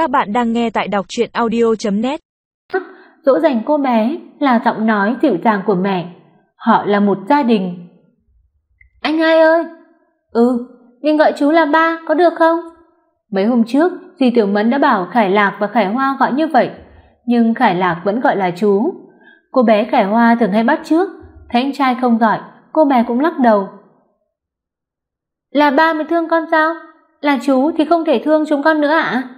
Các bạn đang nghe tại đọc chuyện audio.net Dỗ dành cô bé là giọng nói dịu dàng của mẹ. Họ là một gia đình. Anh hai ơi! Ừ, mình gọi chú là ba, có được không? Mấy hôm trước, dì Tiểu Mẫn đã bảo Khải Lạc và Khải Hoa gọi như vậy, nhưng Khải Lạc vẫn gọi là chú. Cô bé Khải Hoa thường hay bắt trước, thấy anh trai không gọi, cô bé cũng lắc đầu. Là ba mới thương con sao? Là chú thì không thể thương chúng con nữa ạ? À?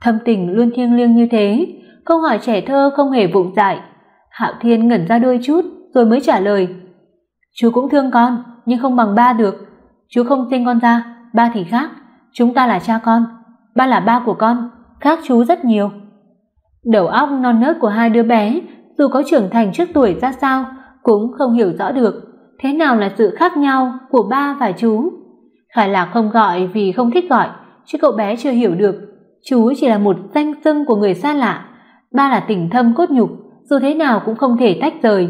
Thâm tình luôn thiêng liêng như thế, câu hỏi trẻ thơ không hề vụng dại. Hạo Thiên ngẩn ra đôi chút rồi mới trả lời. Chú cũng thương con, nhưng không bằng ba được. Chú không sinh con ra, ba thì khác, chúng ta là cha con, ba là ba của con, khác chú rất nhiều. Đầu óc non nớt của hai đứa bé, dù có trưởng thành trước tuổi ra sao, cũng không hiểu rõ được thế nào là sự khác nhau của ba và chú. Khải Lạc không gọi vì không thích gọi, chứ cậu bé chưa hiểu được, chú chỉ là một danh xưng của người xa lạ, ba là tình thâm cốt nhục, dù thế nào cũng không thể tách rời.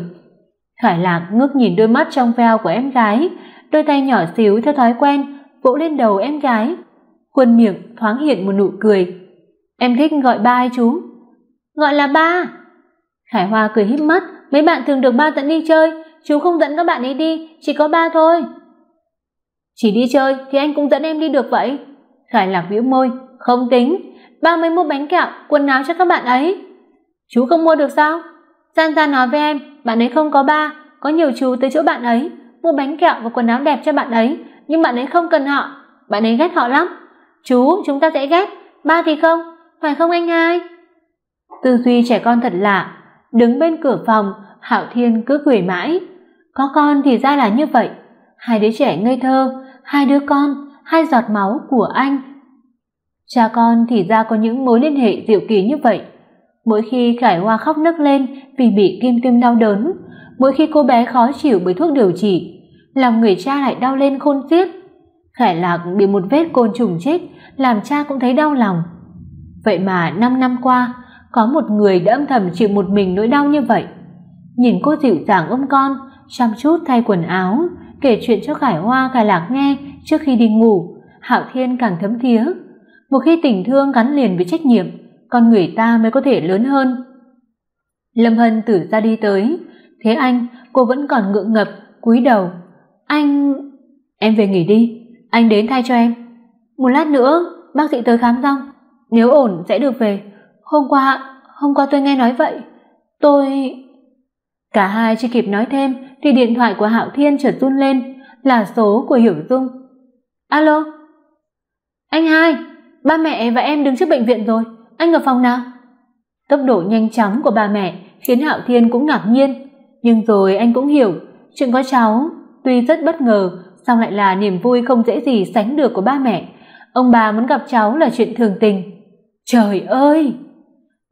Khải Lạc ngước nhìn đôi mắt trong veo của em gái, đôi tay nhỏ xíu theo thói quen vỗ lên đầu em gái, khuôn miệng thoáng hiện một nụ cười. "Em thích gọi ba hay chú?" "Gọi là ba." Khải Hoa cười híp mắt, "Mấy bạn thường được ba dẫn đi chơi, chú không dẫn các bạn ấy đi, chỉ có ba thôi." "Chỉ đi chơi thì anh cũng dẫn em đi được vậy?" Khải Lạc bĩu môi, "Không tính, ba mới mua bánh kẹo, quần áo cho các bạn ấy." "Chú không mua được sao?" Gian Gian nói với em, bạn ấy không có ba, có nhiều chú tới chỗ bạn ấy, mua bánh kẹo và quần áo đẹp cho bạn ấy, nhưng bạn ấy không cần họ, bạn ấy ghét họ lắm. Chú, chúng ta sẽ ghét, ba thì không, phải không anh hai? Tư duy trẻ con thật lạ, đứng bên cửa phòng, Hạo Thiên cứ cười mãi, có con thì ra là như vậy, hai đứa trẻ ngây thơ, hai đứa con, hai giọt máu của anh. Cha con thì ra có những mối liên hệ diệu kỳ như vậy. Mỗi khi Khải Hoa khóc nức lên vì bị kim tiêm đau đớn, mỗi khi cô bé khó chịu bởi thuốc điều trị, lòng người cha lại đau lên khôn xiết. Khải Lạc bị một vết côn trùng chích, làm cha cũng thấy đau lòng. Vậy mà năm năm qua, có một người đã âm thầm chịu một mình nỗi đau như vậy. Nhìn cô dịu dàng ôm con, chăm chút thay quần áo, kể chuyện cho Khải Hoa Khải Lạc nghe trước khi đi ngủ, Hạo Thiên càng thấm thía. Một khi tình thương gắn liền với trách nhiệm, con người ta mới có thể lớn hơn. Lâm Hân từ ra đi tới, thế anh, cô vẫn còn ngượng ngập, cúi đầu. "Anh, em về nghỉ đi, anh đến thay cho em. Một lát nữa bác sĩ tới khám xong, nếu ổn sẽ được về. Hôm qua, hôm qua tôi nghe nói vậy. Tôi..." Cả hai chưa kịp nói thêm thì điện thoại của Hạo Thiên chợt run lên, là số của Hiểu Dung. "Alo? Anh hai, ba mẹ và em đứng trước bệnh viện rồi, anh ở phòng nào?" Tốc độ nhanh chóng của bà mẹ khiến Hạo Thiên cũng ngạc nhiên, nhưng rồi anh cũng hiểu, chuyện có cháu tuy rất bất ngờ, song lại là niềm vui không dễ gì sánh được của ba mẹ. Ông bà muốn gặp cháu là chuyện thường tình. Trời ơi!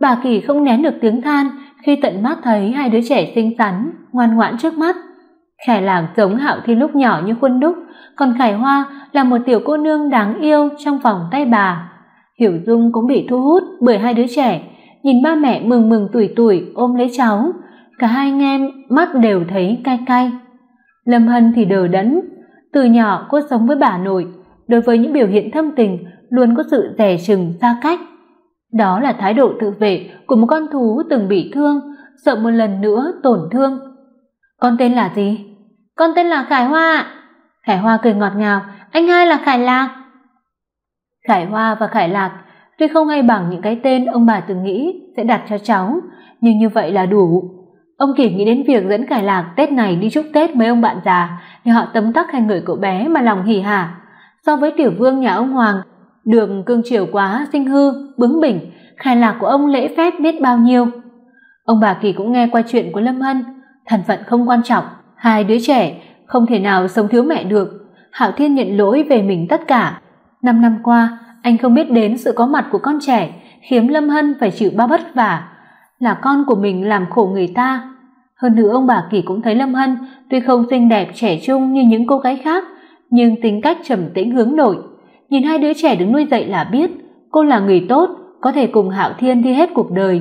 Bà Kỳ không nén được tiếng than khi tận mắt thấy hai đứa trẻ xinh xắn, ngoan ngoãn trước mắt. Khải Lạc giống Hạo Thiên lúc nhỏ như khuôn đúc, còn Khải Hoa là một tiểu cô nương đáng yêu trong vòng tay bà. Hiểu Dung cũng bị thu hút bởi hai đứa trẻ, nhìn ba mẹ mừng mừng tuổi tuổi ôm lấy cháu, cả hai anh em mắt đều thấy cay cay. Lâm Hân thì đờ đẫn, từ nhỏ cô sống với bà nội, đối với những biểu hiện thâm tình luôn có sự dè chừng xa cách. Đó là thái độ tự vệ của một con thú từng bị thương, sợ một lần nữa tổn thương. Con tên là gì? Con tên là Khải Hoa. Khải Hoa cười ngọt ngào, anh hai là Khải Lạc. Khải Hoa và Khải Lạc tuy không hay bằng những cái tên ông bà từng nghĩ sẽ đặt cho cháu, nhưng như vậy là đủ. Ông Kỳ nghĩ đến việc dẫn Khải Lạc Tết này đi chúc Tết mấy ông bạn già, thì họ tấm tắc hay người cậu bé mà lòng hỉ hả. So với tiểu vương nhà ông Hoàng, Đường cương triều quá sinh hư, bướng bỉnh, Khải Lạc của ông lễ phép biết bao nhiêu. Ông bà Kỳ cũng nghe qua chuyện của Lâm Hân, thân phận không quan trọng, hai đứa trẻ không thể nào sống thiếu mẹ được. Hạo Thiên nhận lỗi về mình tất cả. Năm năm qua, anh không biết đến sự có mặt của con trẻ, khiến Lâm Hân phải chịu bao vất vả, là con của mình làm khổ người ta. Hơn nữa ông bà Kỳ cũng thấy Lâm Hân tuy không xinh đẹp trẻ trung như những cô gái khác, nhưng tính cách trầm tĩnh hướng nội. Nhìn hai đứa trẻ đứng nuôi dạy là biết, cô là người tốt, có thể cùng Hạo Thiên đi hết cuộc đời.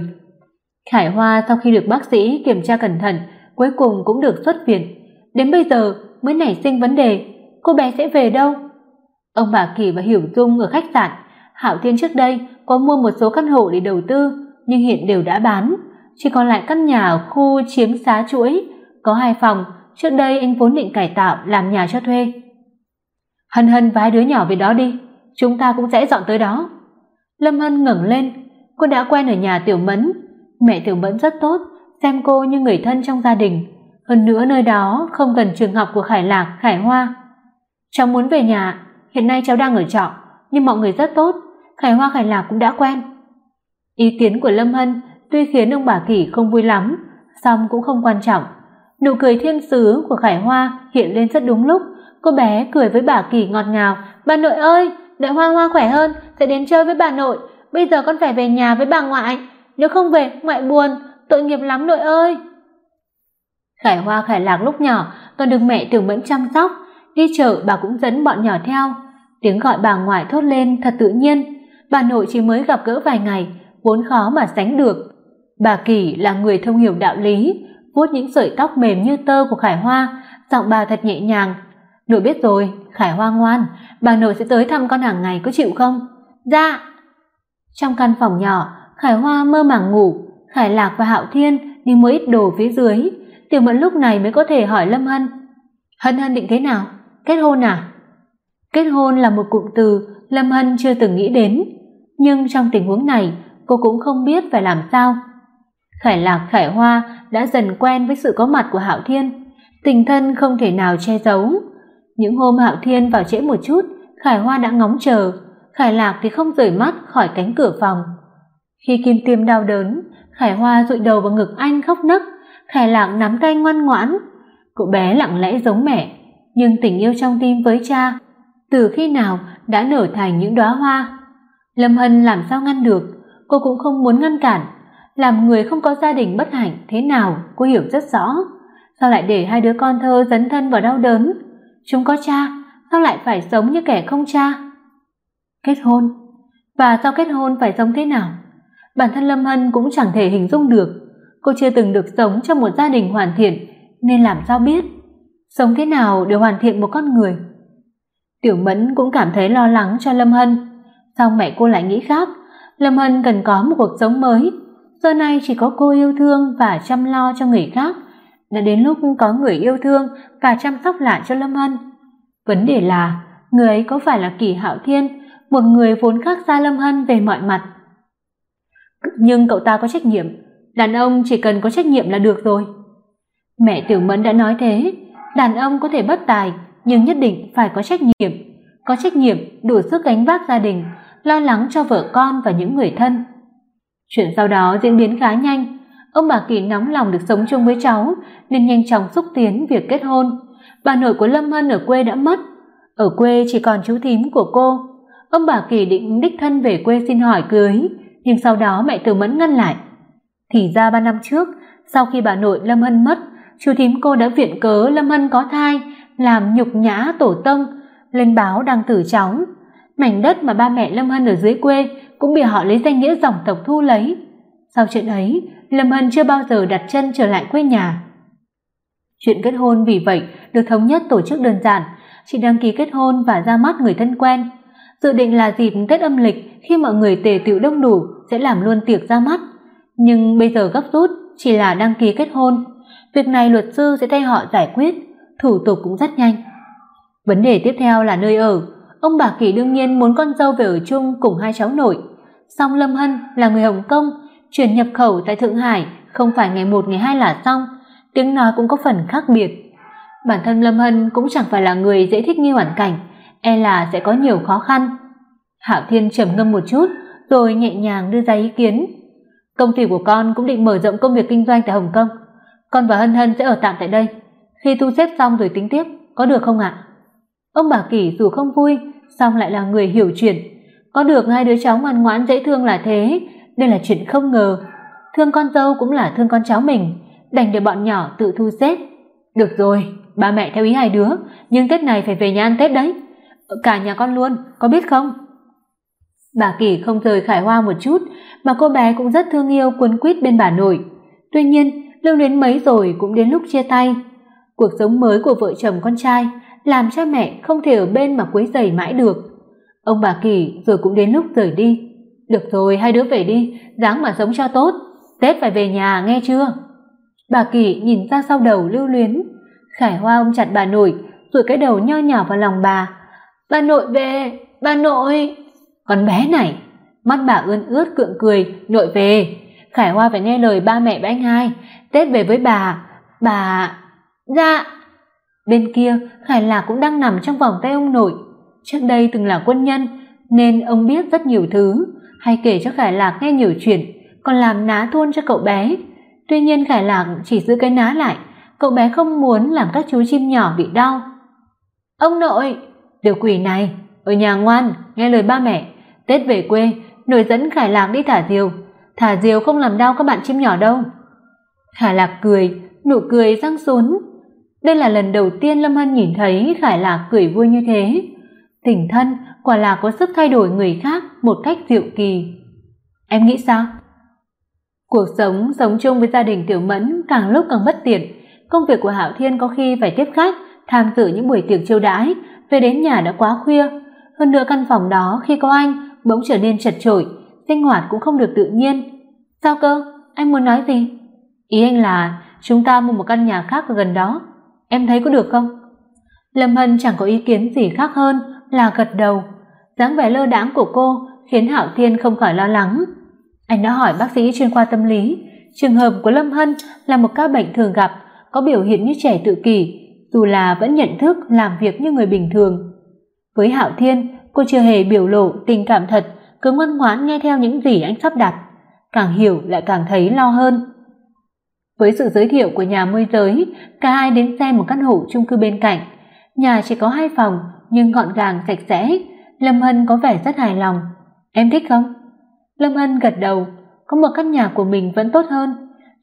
Khải Hoa sau khi được bác sĩ kiểm tra cẩn thận, cuối cùng cũng được xuất viện. Đến bây giờ mới nảy sinh vấn đề, cô bé sẽ về đâu? Ông bà Kỳ và Hiểu Dung ở khách sạn, Hạo Thiên trước đây có mua một số căn hộ để đầu tư, nhưng hiện đều đã bán, chỉ còn lại căn nhà ở khu chiếm xá chuỗi, có hai phòng, trước đây anh vốn định cải tạo làm nhà cho thuê. Hân Hân và hai đứa nhỏ về đó đi, chúng ta cũng sẽ dọn tới đó. Lâm Hân ngẩng lên, cô đã quen ở nhà Tiểu Mẫn, mẹ Tiểu Mẫn rất tốt, xem cô như người thân trong gia đình, hơn nữa nơi đó không gần trường học của Khải Lạc, Khải Hoa. Cháu muốn về nhà, hiện nay cháu đang ở trọ, nhưng mọi người rất tốt, Khải Hoa Khải Lạc cũng đã quen. Ý kiến của Lâm Hân tuy khiến ông bà Kỷ không vui lắm, song cũng không quan trọng. Nụ cười thiên sứ của Khải Hoa hiện lên rất đúng lúc, cô bé cười với bà Kỷ ngọt ngào, "Bà nội ơi, đợi Hoa Hoa khỏe hơn sẽ đến chơi với bà nội, bây giờ con phải về nhà với bà ngoại, nếu không về ngoại buồn, tội nghiệp lắm nội ơi." Khải Hoa Khải Lạc lúc nhỏ còn được mẹ Tiểu Mẫn chăm sóc, đi chợ bà cũng dẫn bọn nhỏ theo. Tiếng gọi bà ngoại thốt lên thật tự nhiên, bà nội chỉ mới gặp gỡ vài ngày, vốn khó mà sánh được. Bà Kỳ là người thông hiểu đạo lý, vuốt những sợi tóc mềm như tơ của Khải Hoa, giọng bà thật nhẹ nhàng. "Nội biết rồi, Khải Hoa ngoan, bà nội sẽ tới thăm con hàng ngày có chịu không?" "Dạ." Trong căn phòng nhỏ, Khải Hoa mơ màng ngủ, Khải Lạc và Hạo Thiên đi mua ít đồ phía dưới, Tiểu Mẫn lúc này mới có thể hỏi Lâm Hân. "Hân Hân định thế nào? Kết hôn à?" Kết hôn là một cụm từ Lâm Hân chưa từng nghĩ đến, nhưng trong tình huống này, cô cũng không biết phải làm sao. Khải Lạc Khải Hoa đã dần quen với sự có mặt của Hạo Thiên, tình thân không thể nào che giấu. Những hôm Hạo Thiên vào trễ một chút, Khải Hoa đã ngóng chờ, Khải Lạc thì không rời mắt khỏi cánh cửa phòng. Khi Kim Tiêm đau đớn, Khải Hoa dụi đầu vào ngực anh khóc nấc, Khải Lạc nắm tay ngoan ngoãn. Cậu bé lặng lẽ giống mẹ, nhưng tình yêu trong tim với cha từ khi nào đã nở thành những đóa hoa. Lâm Hân làm sao ngăn được, cô cũng không muốn ngăn cản, làm người không có gia đình bất hạnh thế nào cô hiểu rất rõ. Sao lại để hai đứa con thơ dấn thân vào đau đớn? Chúng có cha, sao lại phải sống như kẻ không cha? Kết hôn, và sau kết hôn phải sống thế nào? Bản thân Lâm Hân cũng chẳng thể hình dung được, cô chưa từng được sống trong một gia đình hoàn thiện nên làm sao biết sống thế nào để hoàn thiện một con người. Tiểu Mẫn cũng cảm thấy lo lắng cho Lâm Hân, song mẹ cô lại nghĩ khác, Lâm Hân cần có một cuộc sống mới, giờ này chỉ có cô yêu thương và chăm lo cho người khác, đã đến lúc có người yêu thương và chăm sóc lại cho Lâm Hân. Vấn đề là, người ấy có phải là Kỳ Hạo Thiên, một người vốn khác xa Lâm Hân về mọi mặt. Nhưng cậu ta có trách nhiệm, đàn ông chỉ cần có trách nhiệm là được rồi. Mẹ Tiểu Mẫn đã nói thế, đàn ông có thể bất tài, nhưng nhất định phải có trách nhiệm, có trách nhiệm đủ sức gánh vác gia đình, lo lắng cho vợ con và những người thân. Chuyện sau đó diễn biến khá nhanh, ông bà Kỳ nóng lòng được sống chung với cháu nên nhanh chóng xúc tiến việc kết hôn. Bà nội của Lâm Hân ở quê đã mất, ở quê chỉ còn chú thím của cô. Ông bà Kỳ định đích thân về quê xin hỏi cưới, nhưng sau đó mẹ Từ Mẫn ngăn lại. Thì ra ba năm trước, sau khi bà nội Lâm Hân mất, chú thím cô đã viện cớ Lâm Hân có thai làm nhục nhã tổ tông, lên báo đang tử cháu. Mảnh đất mà ba mẹ Lâm Hân ở dưới quê cũng bị họ lấy danh nghĩa dòng tộc thu lấy. Sau chuyện ấy, Lâm Hân chưa bao giờ đặt chân trở lại quê nhà. Chuyện kết hôn vì vậy được thống nhất tổ chức đơn giản, chỉ đăng ký kết hôn và ra mắt người thân quen. Dự định là dịp Tết âm lịch khi mọi người tề tựu đông đủ sẽ làm luôn tiệc ra mắt, nhưng bây giờ gấp rút chỉ là đăng ký kết hôn. Việc này luật sư sẽ thay họ giải quyết thủ tục cũng rất nhanh. Vấn đề tiếp theo là nơi ở. Ông bà Kỳ đương nhiên muốn con dâu về ở chung cùng hai cháu nội. Song Lâm Hân là người Hồng Kông, chuyển nhập khẩu tại Thượng Hải không phải ngày một ngày hai là xong, tiếng nói cũng có phần khác biệt. Bản thân Lâm Hân cũng chẳng phải là người dễ thích nghi hoàn cảnh, e là sẽ có nhiều khó khăn. Hạo Thiên trầm ngâm một chút, rồi nhẹ nhàng đưa ra ý kiến. Công ty của con cũng định mở rộng công việc kinh doanh tại Hồng Kông. Con và Hân Hân sẽ ở tạm tại đây, khi thu xếp xong rồi tính tiếp, có được không ạ? Ông bà Kỳ dù không vui, song lại là người hiểu chuyện, có được hai đứa cháu ngoan ngoãn dễ thương là thế, đây là chuyện không ngờ. Thương con dâu cũng là thương con cháu mình, đành để bọn nhỏ tự thu xếp. Được rồi, ba mẹ theo ý hai đứa, nhưng Tết này phải về nhà ăn Tết đấy. Cả nhà con luôn, có biết không? Bà Kỳ không rời Khải Hoa một chút, mà cô bé cũng rất thương yêu quấn quýt bên bà nội. Tuy nhiên, lưu luyến mấy rồi cũng đến lúc chia tay, Cuộc sống mới của vợ chồng con trai làm cha mẹ không thể ở bên mà quấy rầy mãi được. Ông bà Kỳ rồi cũng đến lúc rời đi. Được rồi, hai đứa về đi, dáng mà sống cho tốt, Tết phải về nhà nghe chưa? Bà Kỳ nhìn ra sau đầu lưu luyến, Khải Hoa ôm chặt bà nội, rồi cái đầu nho nhỏ vào lòng bà. "Bà nội về, bà nội." Con bé này, mắt bà ươn ướt cượng cười, "Nội về, Khải Hoa phải nghe lời ba mẹ và anh hai, Tết về với bà." "Bà..." "Dạ." Bên kia, Khải Lạc cũng đang nằm trong vòng tay ông nội. Trước đây từng là quân nhân, nên ông biết rất nhiều thứ, hay kể cho Khải Lạc nghe nhiều chuyện, còn làm ná thôn cho cậu bé. Tuy nhiên Khải Lạc chỉ giữ cái ná lại, cậu bé không muốn làm các chú chim nhỏ bị đau. "Ông nội, tiểu quỷ này, ở nhà ngoan, nghe lời ba mẹ, Tết về quê, nội dẫn Khải Lạc đi thả diều, thả diều không làm đau các bạn chim nhỏ đâu." Khải Lạc cười, nụ cười răng rốn. Đây là lần đầu tiên Lâm Hân nhìn thấy Khải Lạc cười vui như thế. Tình thân quả là có sức thay đổi người khác một cách diệu kỳ. Em nghĩ sao? Cuộc sống sống chung với gia đình Tiểu Mẫn càng lúc càng bất tiện, công việc của Hạo Thiên có khi phải tiếp khách, tham dự những buổi tiệc chiêu đãi, về đến nhà đã quá khuya, hơn nữa căn phòng đó khi có anh bỗng trở nên chật chội, sinh hoạt cũng không được tự nhiên. Sao cơ? Anh muốn nói gì? Ý anh là chúng ta mua một căn nhà khác ở gần đó, em thấy có được không? Lâm Hân chẳng có ý kiến gì khác hơn là gật đầu. dáng vẻ lơ đãng của cô khiến Hạo Thiên không khỏi lo lắng. Anh đã hỏi bác sĩ chuyên khoa tâm lý, trường hợp của Lâm Hân là một ca bệnh thường gặp, có biểu hiện như trẻ tự kỷ, dù là vẫn nhận thức làm việc như người bình thường. Với Hạo Thiên, cô chưa hề biểu lộ tình cảm thật, cứ ngoan ngoãn nghe theo những gì anh sắp đặt, càng hiểu lại càng thấy lo hơn. Với sự giới thiệu của nhà môi giới, cả hai đến xem một căn hộ chung cư bên cạnh. Nhà chỉ có hai phòng nhưng gọn gàng sạch sẽ, Lâm Hân có vẻ rất hài lòng. Em thích không? Lâm Hân gật đầu, có một căn nhà của mình vẫn tốt hơn,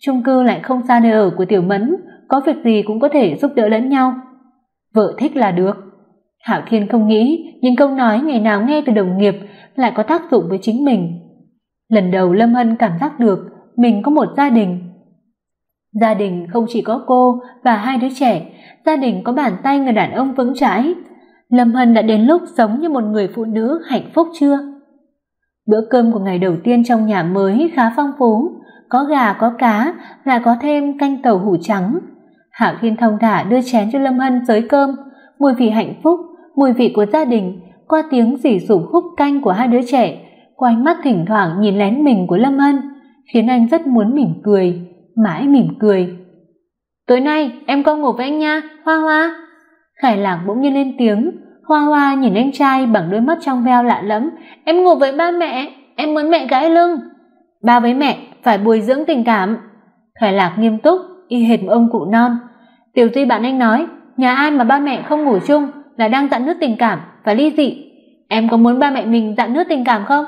chung cư lại không xa nơi ở của Tiểu Mẫn, có việc gì cũng có thể giúp đỡ lẫn nhau. Vợ thích là được. Hạo Thiên không nghĩ, những câu nói ngày nào nghe từ đồng nghiệp lại có tác dụng với chính mình. Lần đầu Lâm Hân cảm giác được mình có một gia đình. Gia đình không chỉ có cô và hai đứa trẻ, gia đình có bàn tay người đàn ông vững chãi. Lâm Hân đã đến lúc sống như một người phụ nữ hạnh phúc chưa? Bữa cơm của ngày đầu tiên trong nhà mới khá phong phú, có gà có cá, lại có thêm canh tàu hủ trắng. Hạo Thiên thông thả đưa chén cho Lâm Hân giới cơm, mùi vị hạnh phúc, mùi vị của gia đình, qua tiếng rỉ rủ húp canh của hai đứa trẻ, qua ánh mắt thỉnh thoảng nhìn lén mình của Lâm Hân, khiến anh rất muốn mỉm cười, mãi mỉm cười. "Tối nay em con ngủ với anh nha, Hoa Hoa." Khải Lạc bỗng nhiên lên tiếng, Hoa Hoa nhìn anh trai bằng đôi mắt trong veo lạ lẫm, "Em ngủ với ba mẹ, em muốn mẹ gãi lưng." "Ba với mẹ phải bồi dưỡng tình cảm." Khải Lạc nghiêm túc, y hệt một ông cụ non. "Tiểu Duy bạn anh nói, nhà ai mà ba mẹ không ngủ chung là đang dạn nước tình cảm, và ly dị. Em có muốn ba mẹ mình dạn nước tình cảm không?"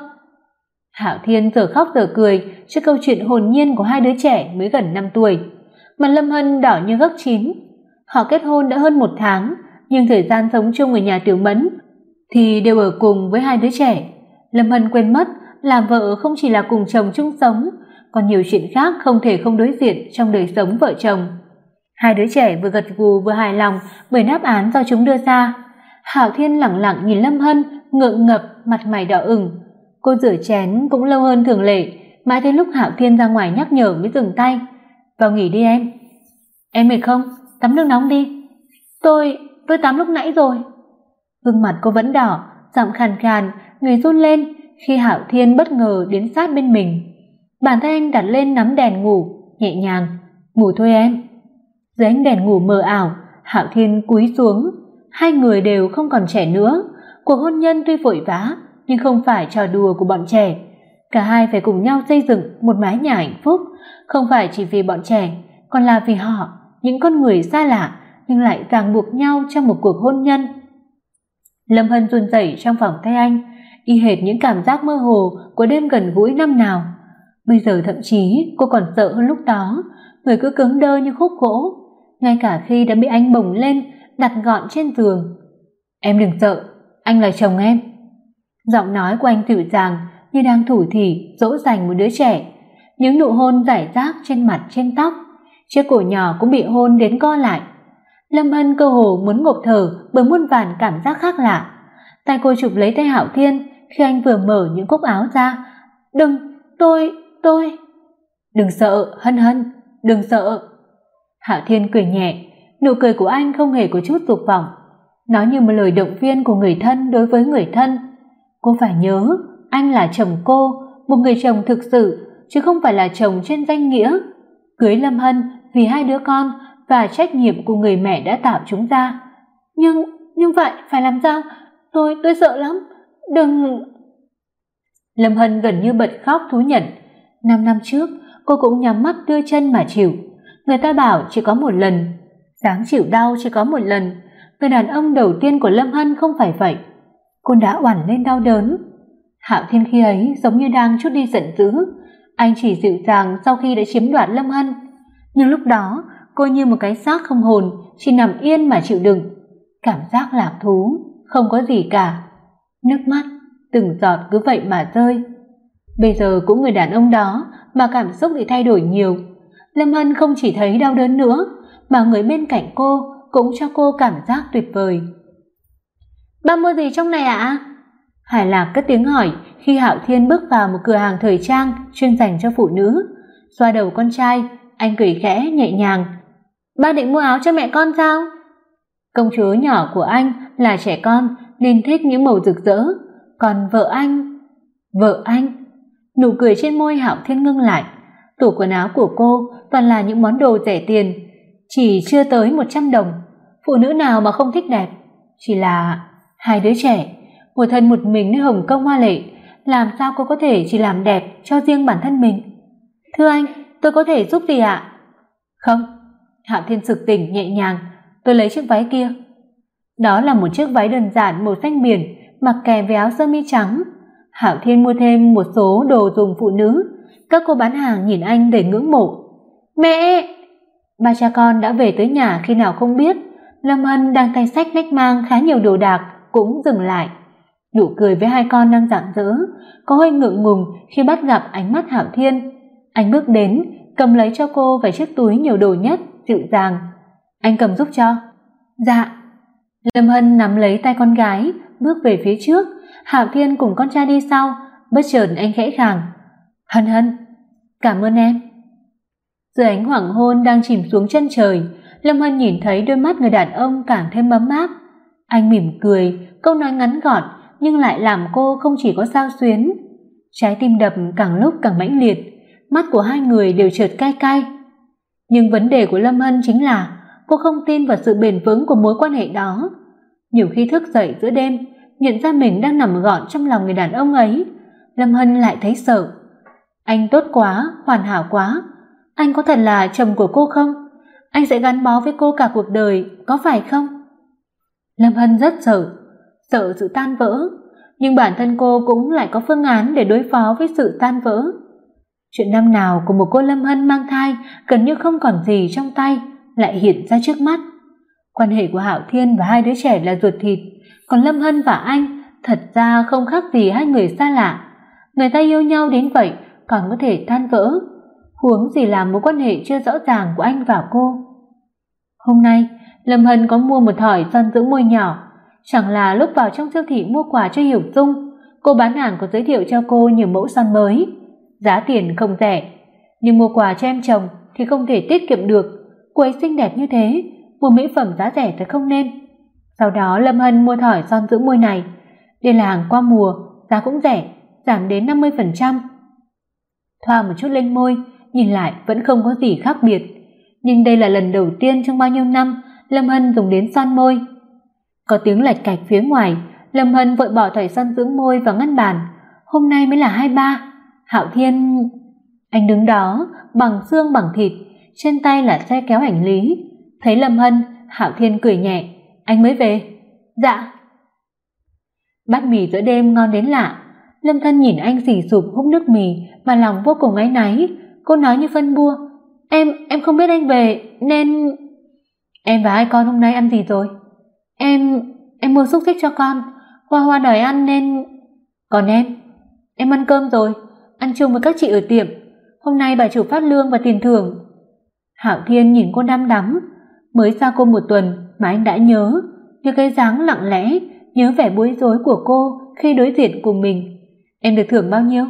Hạo Thiên giờ khóc giờ cười trước câu chuyện hồn nhiên của hai đứa trẻ mới gần 5 tuổi. Mặt Lâm Hân đỏ như gấc chín. Họ kết hôn đã hơn một tháng, nhưng thời gian sống chung ở nhà Tiểu Mẫn thì đều ở cùng với hai đứa trẻ. Lâm Hân quên mất làm vợ không chỉ là cùng chồng chung sống, còn nhiều chuyện khác không thể không đối diện trong đời sống vợ chồng. Hai đứa trẻ vừa gật gù vừa hài lòng bởi đáp án do chúng đưa ra. Hạo Thiên lặng lặng nhìn Lâm Hân, ngượng ngập, mặt mày đỏ ửng. Cô rửa chén cũng lâu hơn thường lệ, mãi đến lúc Hạo Thiên ra ngoài nhắc nhở mới dừng tay. "Vào nghỉ đi em." "Em mệt không? Tắm nước nóng đi." "Tôi, tôi tắm lúc nãy rồi." Gương mặt cô vẫn đỏ, giọng khàn khàn, người run lên khi Hạo Thiên bất ngờ đến sát bên mình. Bàn tay anh đặt lên nắm đèn ngủ, nhẹ nhàng, "Ngủ thôi em." Dưới ánh đèn ngủ mờ ảo, Hạo Thiên cúi xuống, hai người đều không còn trẻ nữa, cuộc hôn nhân tuy vội vã nhưng không phải trò đùa của bọn trẻ. Cả hai phải cùng nhau xây dựng một mái nhà hạnh phúc, không phải chỉ vì bọn trẻ, còn là vì họ, những con người xa lạ nhưng lại ràng buộc nhau trong một cuộc hôn nhân. Lâm Hân run rẩy trong phòng tay anh, y hệt những cảm giác mơ hồ của đêm gần gũi năm nào. Bây giờ thậm chí cô còn sợ hơn lúc đó, người cứ cứng đơ như khúc gỗ, ngay cả khi đã bị anh bồng lên, đặt gọn trên giường. "Em đừng sợ, anh là chồng em." Giọng nói của anh dịu dàng như đang thủ thỉ dỗ dành một đứa trẻ. Những nụ hôn rải rác trên mặt trên tóc, chiếc cổ nhỏ cũng bị hôn đến co lại. Lâm Hân cơ hồ muốn ngộp thở bởi muôn vàn cảm giác khác lạ. tay cô chụp lấy tay Hạo Thiên khi anh vừa mở những cúc áo ra. "Đừng, tôi, tôi." "Đừng sợ, Hân Hân, đừng sợ." Hạo Thiên cười nhẹ, nụ cười của anh không hề có chút dục vọng, nó như một lời động viên của người thân đối với người thân. Cô phải nhớ, anh là chồng cô, một người chồng thực sự, chứ không phải là chồng trên danh nghĩa. Cưới Lâm Hân vì hai đứa con và trách nhiệm của người mẹ đã tạo chúng ta. Nhưng, nhưng vậy phải làm sao? Tôi, tôi sợ lắm. Đừng... Lâm Hân gần như bật khóc thú nhận. Năm năm trước, cô cũng nhắm mắt đưa chân mà chịu. Người ta bảo chỉ có một lần, dáng chịu đau chỉ có một lần. Người đàn ông đầu tiên của Lâm Hân không phải vậy. Cô đã oằn lên đau đớn. Hạo Thiên khi ấy giống như đang chút đi giận dữ, anh chỉ dịu dàng sau khi đã chiếm đoạt Lâm Hân, nhưng lúc đó cô như một cái xác không hồn, chỉ nằm yên mà chịu đựng, cảm giác lạc thú, không có gì cả. Nước mắt từng giọt cứ vậy mà rơi. Bây giờ cũng người đàn ông đó mà cảm xúc bị thay đổi nhiều. Lâm Hân không chỉ thấy đau đớn nữa, mà người bên cạnh cô cũng cho cô cảm giác tuyệt vời. "Ba mua gì trong này ạ?" À? Hải Lạc cất tiếng hỏi khi Hạo Thiên bước vào một cửa hàng thời trang chuyên dành cho phụ nữ. Xoa đầu con trai, anh cười khẽ nhẹ nhàng. "Ba định mua áo cho mẹ con sao?" Công chúa nhỏ của anh là trẻ con nên thích những màu rực rỡ, còn vợ anh, vợ anh. Nụ cười trên môi Hạo Thiên ngưng lại. Tủ quần áo của cô toàn là những món đồ rẻ tiền, chỉ chưa tới 100 đồng. Phụ nữ nào mà không thích đẹp, chỉ là hai đứa trẻ một thân một mình nơi Hồng Kông hoa lệ, làm sao cô có thể chỉ làm đẹp cho riêng bản thân mình? "Thưa anh, tôi có thể giúp gì ạ?" "Không." Hạo Thiên sực tỉnh nhẹ nhàng, "Tôi lấy chiếc váy kia." Đó là một chiếc váy đơn giản màu xanh biển, mặc kèm với áo sơ mi trắng. Hạo Thiên mua thêm một số đồ dùng phụ nữ, các cô bán hàng nhìn anh đầy ngưỡng mộ. "Mẹ!" Ba cha con đã về tới nhà khi nào không biết, Lâm Hân đang tay xách nách mang khá nhiều đồ đạc cũng dừng lại nụ cười với hai con đang rạng rỡ, có hơi ngượng ngùng khi bắt gặp ánh mắt Hạo Thiên. Anh bước đến, cầm lấy cho cô vài chiếc túi nhiều đồ nhất, dịu dàng. Anh cầm giúp cho. Dạ. Lâm Hân nắm lấy tay con gái, bước về phía trước, Hạo Thiên cùng con trai đi sau, bất chợt anh khẽ khàng. Hân Hân, cảm ơn em. Dưới ánh hoàng hôn đang chìm xuống chân trời, Lâm Hân nhìn thấy đôi mắt người đàn ông càng thêm ấm áp. Anh mỉm cười, câu nói ngắn gọn nhưng lại làm cô không chỉ có sao xuyến. Trái tim đập càng lúc càng mãnh liệt, mắt của hai người đều chợt cay cay. Nhưng vấn đề của Lâm Hân chính là cô không tin vào sự bền vững của mối quan hệ đó. Nhiều khi thức dậy giữa đêm, nhận ra mình đang nằm gọn trong lòng người đàn ông ấy, Lâm Hân lại thấy sợ. Anh tốt quá, hoàn hảo quá, anh có thật là chồng của cô không? Anh sẽ gắn bó với cô cả cuộc đời, có phải không? Lâm Hân rất sợ, sợ sự tan vỡ, nhưng bản thân cô cũng lại có phương án để đối phó với sự tan vỡ. Chuyện năm nào của một cô Lâm Hân mang thai gần như không còn gì trong tay lại hiện ra trước mắt. Quan hệ của Hạo Thiên và hai đứa trẻ là ruột thịt, còn Lâm Hân và anh thật ra không khác gì hai người xa lạ. Người ta yêu nhau đến vậy còn có thể tan vỡ, huống gì là mối quan hệ chưa rõ ràng của anh và cô. Hôm nay, Lâm Hân có mua một thỏi son dưỡng môi nhỏ Chẳng là lúc vào trong siêu thị mua quà cho Hiểu Dung, cô bán hàng có giới thiệu cho cô nhiều mẫu son mới, giá tiền không rẻ, nhưng mua quà cho em chồng thì không thể tiết kiệm được, cô ấy xinh đẹp như thế, mua mỹ phẩm giá rẻ thì không nên. Sau đó Lâm Hân mua thỏi son dưỡng môi này, đây là hàng qua mùa, giá cũng rẻ, giảm đến 50%. Thoa một chút lên môi, nhìn lại vẫn không có gì khác biệt, nhưng đây là lần đầu tiên trong bao nhiêu năm Lâm Hân dùng đến son môi có tiếng lạch cạch phía ngoài, Lâm Hân vội bỏ thỏi son dưỡng môi vào ngăn bàn. Hôm nay mới là hai ba. Hạo Thiên... Anh đứng đó, bằng xương bằng thịt, trên tay là xe kéo hành lý. Thấy Lâm Hân, Hạo Thiên cười nhẹ. Anh mới về. Dạ. Bát mì giữa đêm ngon đến lạ. Lâm Thân nhìn anh xỉ sụp húp nước mì mà lòng vô cùng áy náy. Cô nói như phân bua. Em, em không biết anh về, nên... Em và hai con hôm nay ăn gì rồi? Em, em mua xúc xích cho con, Hoa Hoa đòi ăn nên... Còn em, em ăn cơm rồi, ăn chung với các chị ở tiệm. Hôm nay bà chủ phát lương và tiền thưởng. Hạo Thiên nhìn cô đăm đắm, mới xa cô một tuần mà anh đã nhớ, như cái dáng lặng lẽ nhớ vẻ bối rối của cô khi đối diện cùng mình. Em được thưởng bao nhiêu?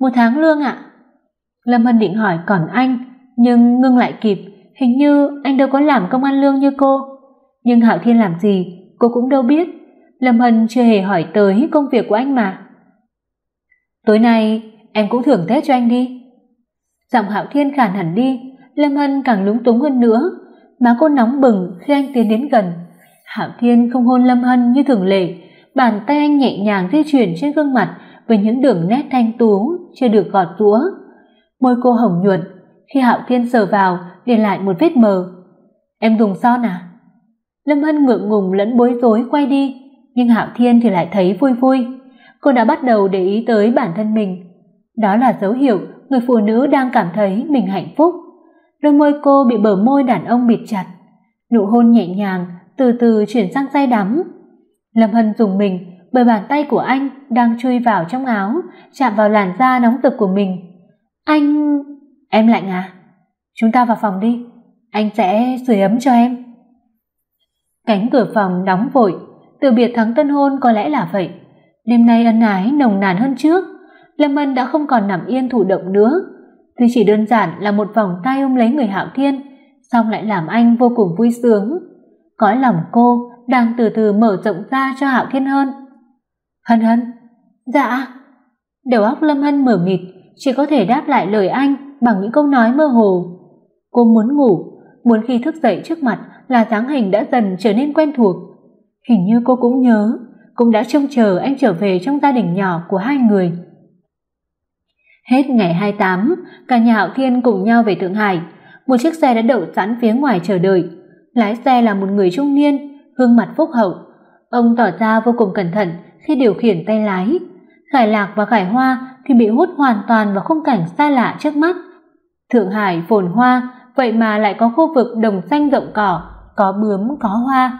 Một tháng lương ạ. Lâm Hân định hỏi còn anh, nhưng ngưng lại kịp, hình như anh đâu có làm công ăn lương như cô. Nhưng Hạo Thiên làm gì, cô cũng đâu biết. Lâm Hân chưa hề hỏi tới công việc của anh mà. Tối nay em cũng thưởng Tết cho anh đi. Giọng Hạo Thiên khàn hẳn đi, Lâm Hân càng lúng túng hơn nữa, má cô nóng bừng khi anh tiến đến gần. Hạo Thiên không hôn Lâm Hân như thường lệ, bàn tay anh nhẹ nhàng di chuyển trên gương mặt với những đường nét thanh tú chưa được gọt giũa. Môi cô hồng nhuận, khi Hạo Thiên sờ vào, để lại một vết mờ. "Em dùng son à?" Lâm Hân ngượng ngùng lẫn bối rối quay đi, nhưng Hạo Thiên thì lại thấy vui vui. Cô đã bắt đầu để ý tới bản thân mình. Đó là dấu hiệu người phụ nữ đang cảm thấy mình hạnh phúc. Đôi môi cô bị bờ môi đàn ông bịt chặt, nụ hôn nhẹ nhàng từ từ chuyển sang say đắm. Lâm Hân dùng mình bởi bàn tay của anh đang chui vào trong áo, chạm vào làn da nóng rực của mình. "Anh, em lạnh à? Chúng ta vào phòng đi, anh sẽ sưởi ấm cho em." Cánh cửa phòng đóng vội, từ biệt thắng tân hôn có lẽ là vậy. Đêm nay ân ái nồng nàn hơn trước, Lâm Ân đã không còn nằm yên thụ động nữa, tuy chỉ đơn giản là một vòng tay ôm lấy người Hạo Thiên, song lại làm anh vô cùng vui sướng. Cõi lòng cô đang từ từ mở rộng ra cho Hạo Thiên hơn. "Hân Hân." "Dạ." Đầu óc Lâm Hân mở mịt, chỉ có thể đáp lại lời anh bằng những câu nói mơ hồ. Cô muốn ngủ, muốn khi thức dậy trước mặt là dáng hình đã dần trở nên quen thuộc. Hình như cô cũng nhớ, cũng đã trông chờ anh trở về trong gia đình nhỏ của hai người. Hết ngày 28, cả nhà Hạo Thiên cùng nhau về Thượng Hải. Một chiếc xe đã đậu sẵn phía ngoài chờ đợi. Lái xe là một người trung niên, gương mặt phúc hậu. Ông tỏ ra vô cùng cẩn thận khi điều khiển tay lái. Khải Lạc và Khải Hoa thì bị hút hoàn toàn vào khung cảnh xa lạ trước mắt. Thượng Hải phồn hoa, vậy mà lại có khu vực đồng xanh rộng cỏ, có bướm có hoa.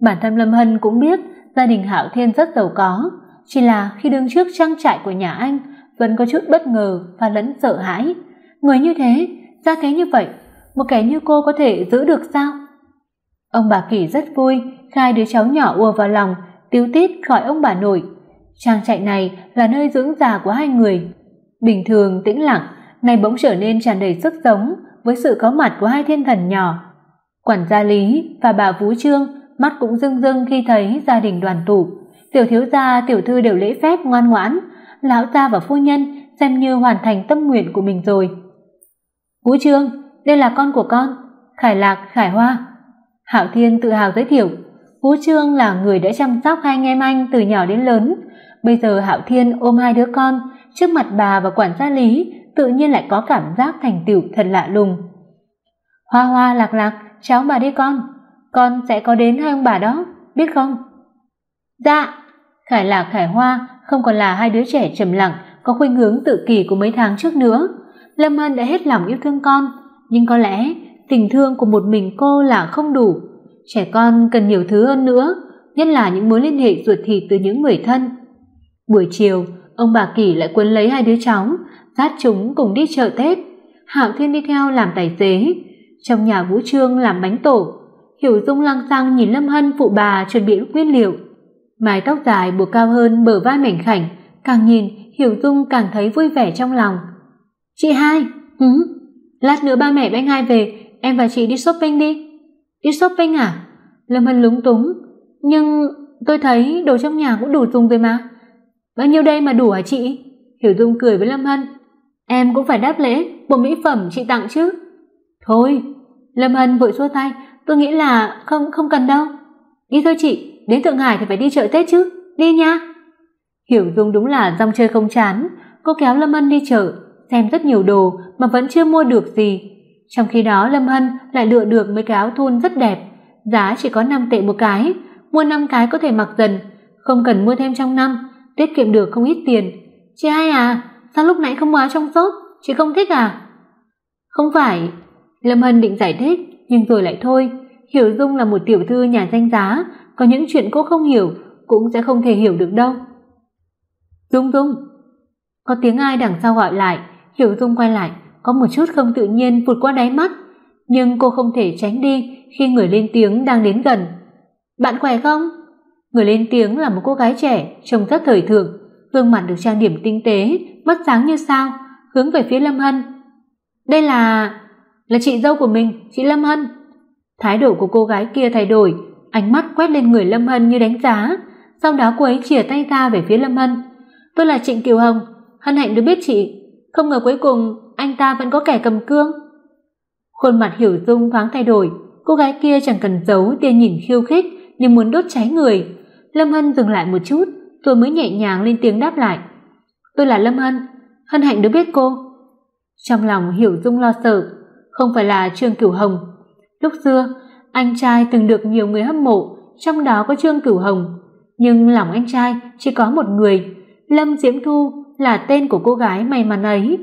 Bản thân Lâm Hân cũng biết gia đình Hạo Thiên rất giàu có, chỉ là khi đứng trước trang trại của nhà anh vẫn có chút bất ngờ và lẫn sợ hãi. Người như thế, ra thế như vậy, một kẻ như cô có thể giữ được sao? Ông bà Kỳ rất vui, khai đứa cháu nhỏ ùa vào lòng, tiêu tít khỏi ông bà nội. Trang trại này là nơi dưỡng già của hai người. Bình thường tĩnh lặng, nay bỗng trở nên tràn đầy sức sống với sự có mặt của hai thiên thần nhỏ. Quản gia Lý và bà Vũ Trương mắt cũng rưng rưng khi thấy gia đình đoàn tụ. Tiểu thiếu gia, tiểu thư đều lễ phép ngoan ngoãn, lão gia và phu nhân xem như hoàn thành tâm nguyện của mình rồi. Vũ Trương, đây là con của con, Khải Lạc, Khải Hoa. Hạo Thiên tự hào giới thiệu, Vũ Trương là người đã chăm sóc hai anh em anh từ nhỏ đến lớn, bây giờ Hạo Thiên ôm hai đứa con, trước mặt bà và quản gia Lý, tự nhiên lại có cảm giác thành tựu thật lạ lùng. Hoa Hoa Lạc Lạc, cháu bà đi con, con sẽ có đến hai ông bà đó, biết không? Dạ. Khải Lạc Khải Hoa không còn là hai đứa trẻ trầm lặng, có khuynh hướng tự kỷ của mấy tháng trước nữa. Lâm Hân đã hết lòng yêu thương con, nhưng có lẽ tình thương của một mình cô là không đủ. Trẻ con cần nhiều thứ hơn nữa, nhất là những mối liên hệ ruột thịt từ những người thân. Buổi chiều, ông bà Kỳ lại quấn lấy hai đứa cháu, dắt chúng cùng đi chợ Tết. Hạo Thiên đi theo làm tài xế, trong nhà Vũ Trương làm bánh tổ. Hiểu Dung lăng xăng nhìn Lâm Hân phụ bà chuẩn bị nguyên liệu. Mái tóc dài buộc cao hơn bờ vai mảnh khảnh, càng nhìn Hiểu Dung càng thấy vui vẻ trong lòng. "Chị hai, hứ, lát nữa ba mẹ anh hai về, em và chị đi shopping đi." "Đi shopping à?" Lâm Hân lúng túng, "Nhưng tôi thấy đồ trong nhà cũng đủ dùng rồi mà." "Bao nhiêu đây mà đủ hả chị?" Hiểu Dung cười với Lâm Hân. "Em cũng phải đáp lễ, bộ mỹ phẩm chị tặng chứ." "Thôi." Lâm Hân vội xua tay, "Tôi nghĩ là không không cần đâu." "Đi thôi chị, đến Thượng Hải thì phải đi chợ Tết chứ, đi nha." Hiểu Dung đúng là rong chơi không chán, cô kéo Lâm Hân đi chợ, xem rất nhiều đồ mà vẫn chưa mua được gì. Trong khi đó Lâm Hân lại lựa được mấy cái áo thun rất đẹp, giá chỉ có 5 tệ một cái, mua 5 cái có thể mặc dần, không cần mua thêm trong năm, tiết kiệm được không ít tiền. Chị hai à, sao lúc nãy không mua áo trong shop, chị không thích à? Không phải, Lâm Hân định giải thích, nhưng rồi lại thôi, Hiểu Dung là một tiểu thư nhà danh giá, có những chuyện cô không hiểu cũng sẽ không thể hiểu được đâu. Dung Dung. Có tiếng ai đằng sau gọi lại, Hiểu Dung quay lại, có một chút không tự nhiên vụt qua đáy mắt, nhưng cô không thể tránh đi khi người lên tiếng đang đến gần. "Bạn khỏe không?" Người lên tiếng là một cô gái trẻ, trông rất thời thượng, gương mặt được trang điểm tinh tế, mắt sáng như sao, hướng về phía Lâm Hân. "Đây là là chị dâu của mình, chị Lâm Hân." Thái độ của cô gái kia thay đổi, ánh mắt quét lên người Lâm Hân như đánh giá, sau đó cô ấy chìa tay ra về phía Lâm Hân. "Tôi là Trịnh Kiều Hồng, hân hạnh được biết chị, không ngờ cuối cùng anh ta vẫn có kẻ cầm cương." Khuôn mặt Hiểu Dung thoáng thay đổi, cô gái kia chẳng cần giấu tia nhìn khiêu khích như muốn đốt cháy người. Lâm Hân dừng lại một chút, rồi mới nhẹ nhàng lên tiếng đáp lại. "Tôi là Lâm Hân, hân hạnh được biết cô." Trong lòng Hiểu Dung lo sợ, không phải là Trương Cửu Hồng. Lúc xưa, anh trai từng được nhiều người hâm mộ, trong đó có Trương Cửu Hồng, nhưng lòng anh trai chỉ có một người, Lâm Diễm Thu là tên của cô gái may mắn ấy.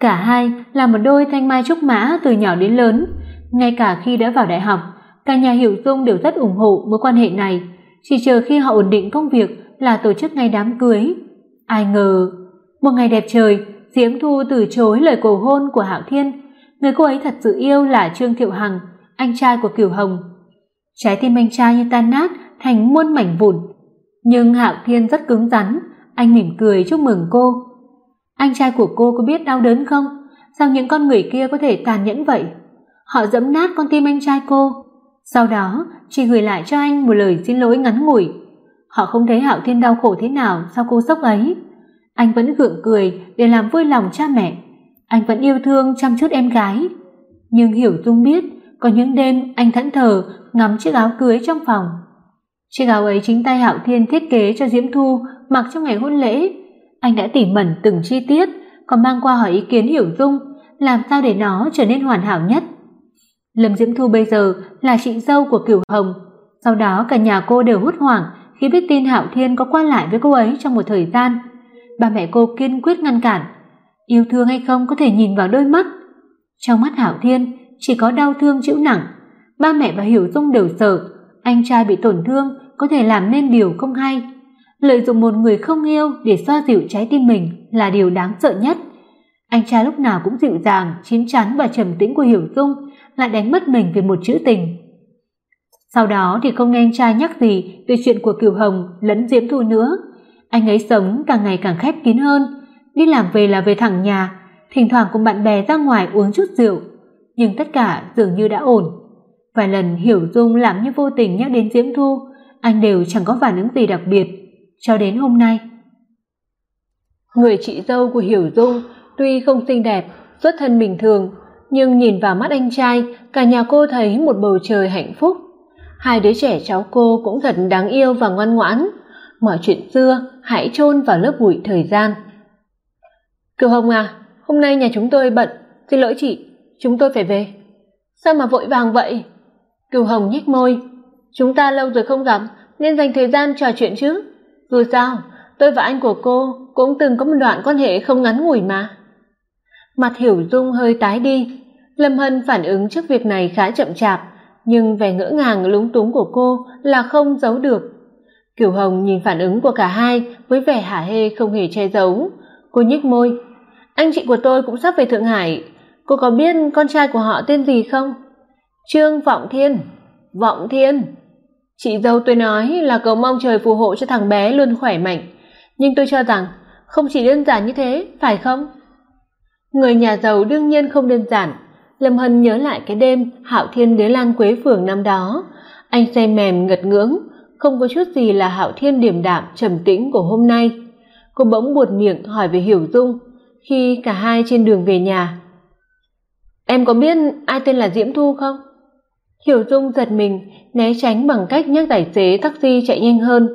Cả hai là một đôi thanh mai trúc mã từ nhỏ đến lớn, ngay cả khi đã vào đại học, cả nhà Hiểu Dung đều rất ủng hộ mối quan hệ này, chỉ chờ khi họ ổn định công việc là tổ chức ngày đám cưới. Ai ngờ, một ngày đẹp trời, Diễm Thu từ chối lời cầu hôn của Hạo Thiên, người cô ấy thật sự yêu là Trương Thiệu Hằng, anh trai của Kiều Hồng. Trái tim anh trai như tan nát thành muôn mảnh vụn, nhưng Hạo Thiên rất cứng rắn, anh mỉm cười chúc mừng cô. Anh trai của cô có biết đau đớn không? Sao những con người kia có thể tàn nhẫn vậy? Họ dẫm nát con tim anh trai cô, sau đó chỉ gửi lại cho anh một lời xin lỗi ngắn ngủi. Họ không thấy Hạo Thiên đau khổ thế nào sau cú sốc ấy. Anh vẫn gượng cười để làm vui lòng cha mẹ. Anh vẫn yêu thương chăm chút em gái. Nhưng Hiểu Dung biết, có những đêm anh thẫn thờ ngắm chiếc áo cưới trong phòng. Chiếc áo ấy chính tay Hạo Thiên thiết kế cho Diễm Thu mặc trong ngày hôn lễ. Anh đã tỉ mẩn từng chi tiết, còn mang qua hỏi ý kiến Hiểu Dung, làm sao để nó trở nên hoàn hảo nhất. Lâm Diễm Thu bây giờ là chị dâu của Cửu Hồng, sau đó cả nhà cô đều hốt hoảng khi biết tin Hạo Thiên có qua lại với cô ấy trong một thời gian. Ba mẹ cô kiên quyết ngăn cản, yêu thương hay không có thể nhìn vào đôi mắt. Trong mắt Hạo Thiên chỉ có đau thương chịu nặng, ba mẹ và Hiểu Dung đều sợ anh trai bị tổn thương có thể làm nên điều không hay. Lợi dụng một người không yêu để xoa dịu trái tim mình là điều đáng sợ nhất. Anh trai lúc nào cũng dịu dàng, chín chắn và trầm tĩnh của Hiểu Dung lại đánh mất mình vì một chữ tình. Sau đó thì không nghe anh trai nhắc gì về chuyện của Kiều Hồng lẫn Diễm Thu nữa. Anh ấy sống càng ngày càng khép kín hơn, đi làm về là về thẳng nhà, thỉnh thoảng cùng bạn bè ra ngoài uống chút rượu, nhưng tất cả dường như đã ổn. Vài lần Hiểu Dung làm như vô tình nhắc đến Diễm Thu, anh đều chẳng có phản ứng gì đặc biệt, cho đến hôm nay. Người chị dâu của Hiểu Dung tuy không xinh đẹp, xuất thân bình thường, nhưng nhìn vào mắt anh trai, cả nhà cô thấy một bầu trời hạnh phúc. Hai đứa trẻ cháu cô cũng thật đáng yêu và ngoan ngoãn. Mọi chuyện xưa hãy chôn vào lớp bụi thời gian. Kiều Hồng à, hôm nay nhà chúng tôi bận, xin lỗi chị, chúng tôi phải về. Sao mà vội vàng vậy? Kiều Hồng nhếch môi, chúng ta lâu rồi không gặp, nên dành thời gian trò chuyện chứ. Dù sao, tôi và anh của cô cũng từng có một đoạn quan hệ không ngắn ngủi mà. Mặt Hiểu Dung hơi tái đi, Lâm Hân phản ứng trước việc này khá chậm chạp, nhưng vẻ ngỡ ngàng lúng túng của cô là không giấu được. Kiều Hồng nhìn phản ứng của cả hai với vẻ hả hê không hề che giấu, cô nhếch môi, "Anh chị của tôi cũng sắp về Thượng Hải, cô có biết con trai của họ tên gì không?" Trương Vọng Thiên. Vọng Thiên. Chị dâu tôi nói là cầu mong trời phù hộ cho thằng bé luôn khỏe mạnh, nhưng tôi cho rằng không chỉ đơn giản như thế, phải không? Người nhà giàu đương nhiên không đơn giản, Lâm Hân nhớ lại cái đêm Hạo Thiên đến Lan Quế phường năm đó, anh say mềm ngật ngưỡng, không có chút gì là Hạo Thiên điềm đạm trầm tĩnh của hôm nay. Cô bỗng buột miệng hỏi về Hiểu Dung khi cả hai trên đường về nhà. "Em có biết ai tên là Diễm Thu không?" Hiểu Dung giật mình, né tránh bằng cách nhắc tài xế taxi chạy nhanh hơn.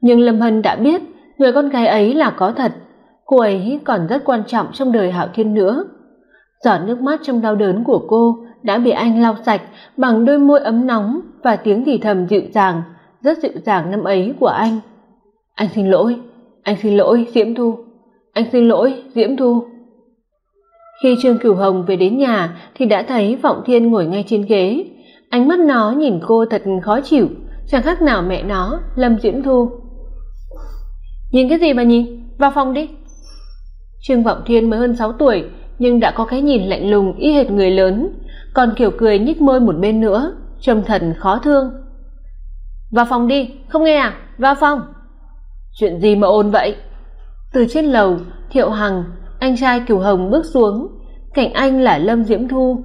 Nhưng Lâm Hân đã biết người con gái ấy là có thật, cô ấy còn rất quan trọng trong đời Hạo Thiên nữa giọt nước mắt trong đau đớn của cô đã bị anh lau sạch bằng đôi môi ấm nóng và tiếng thì thầm dịu dàng, rất dịu dàng năm ấy của anh. Anh xin lỗi, anh xin lỗi Diễm Thu. Anh xin lỗi Diễm Thu. Khi Trương Cửu Hồng về đến nhà thì đã thấy Vọng Thiên ngồi ngay trên ghế, ánh mắt nó nhìn cô thật khó chịu, chẳng khác nào mẹ nó, Lâm Diễm Thu. Nhìn cái gì mà nhìn, vào phòng đi. Trương Vọng Thiên mới hơn 6 tuổi, nhưng đã có cái nhìn lạnh lùng y hệt người lớn, còn kiểu cười nhích môi một bên nữa, trông thần khó thương. "Vào phòng đi, không nghe à?" vào phòng. Chuyện gì mà ồn vậy? Từ trên lầu, Thiệu Hằng, anh trai Cửu Hồng bước xuống, cạnh anh là Lâm Diễm Thu.